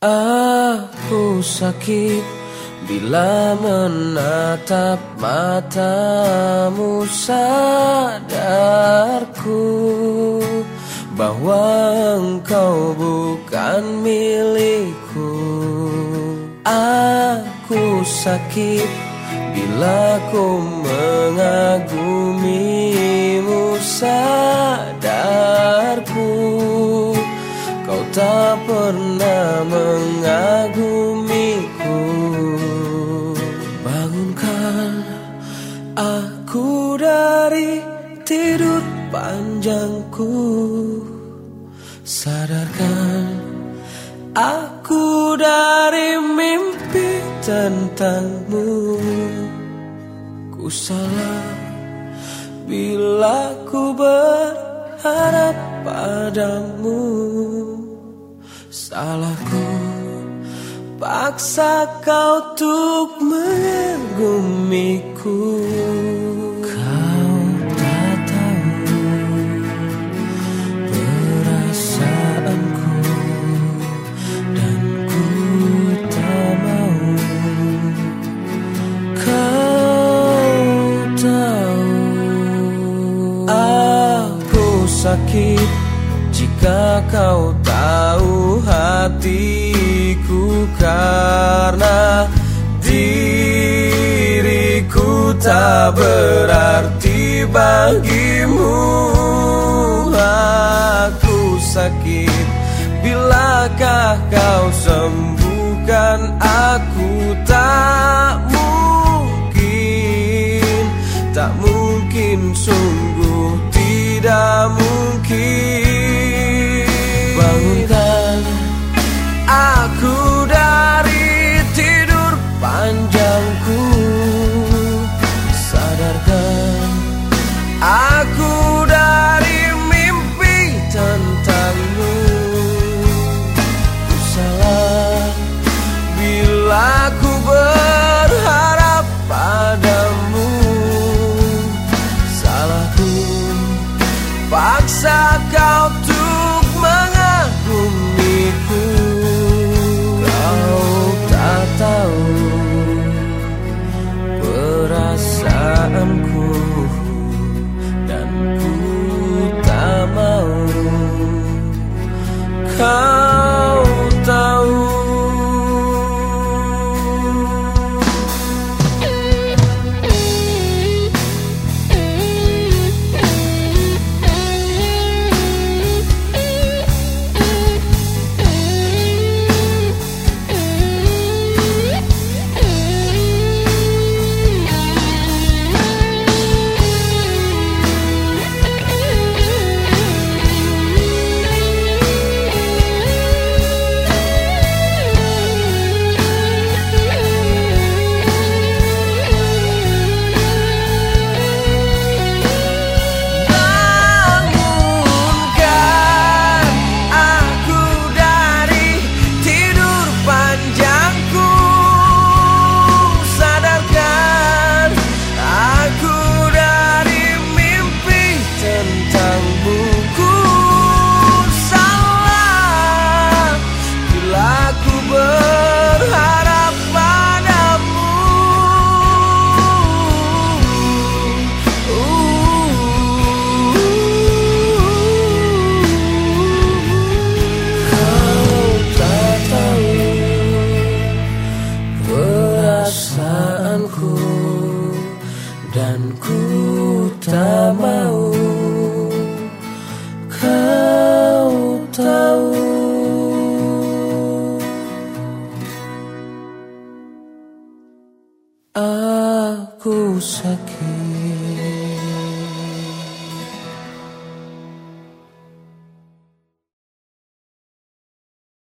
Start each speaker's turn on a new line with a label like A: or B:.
A: Aku sakit bila menatap matamu sadarku bahwa engkau bukan milikku. Aku sakit bila ku mengagumimu sadarku panjangku Sadarkan aku dari mimpi tentangmu. Ku salah bila ku berharap padamu. Salahku Paksa kau untuk mengagumiku sakit jika kau tahu hatiku karena diriku tak berarti bagimu. Aku sakit Bilakah kau sembuhkan? Aku tak Salahku paksa dan ku tak mau. Kau tahu. Aku sakit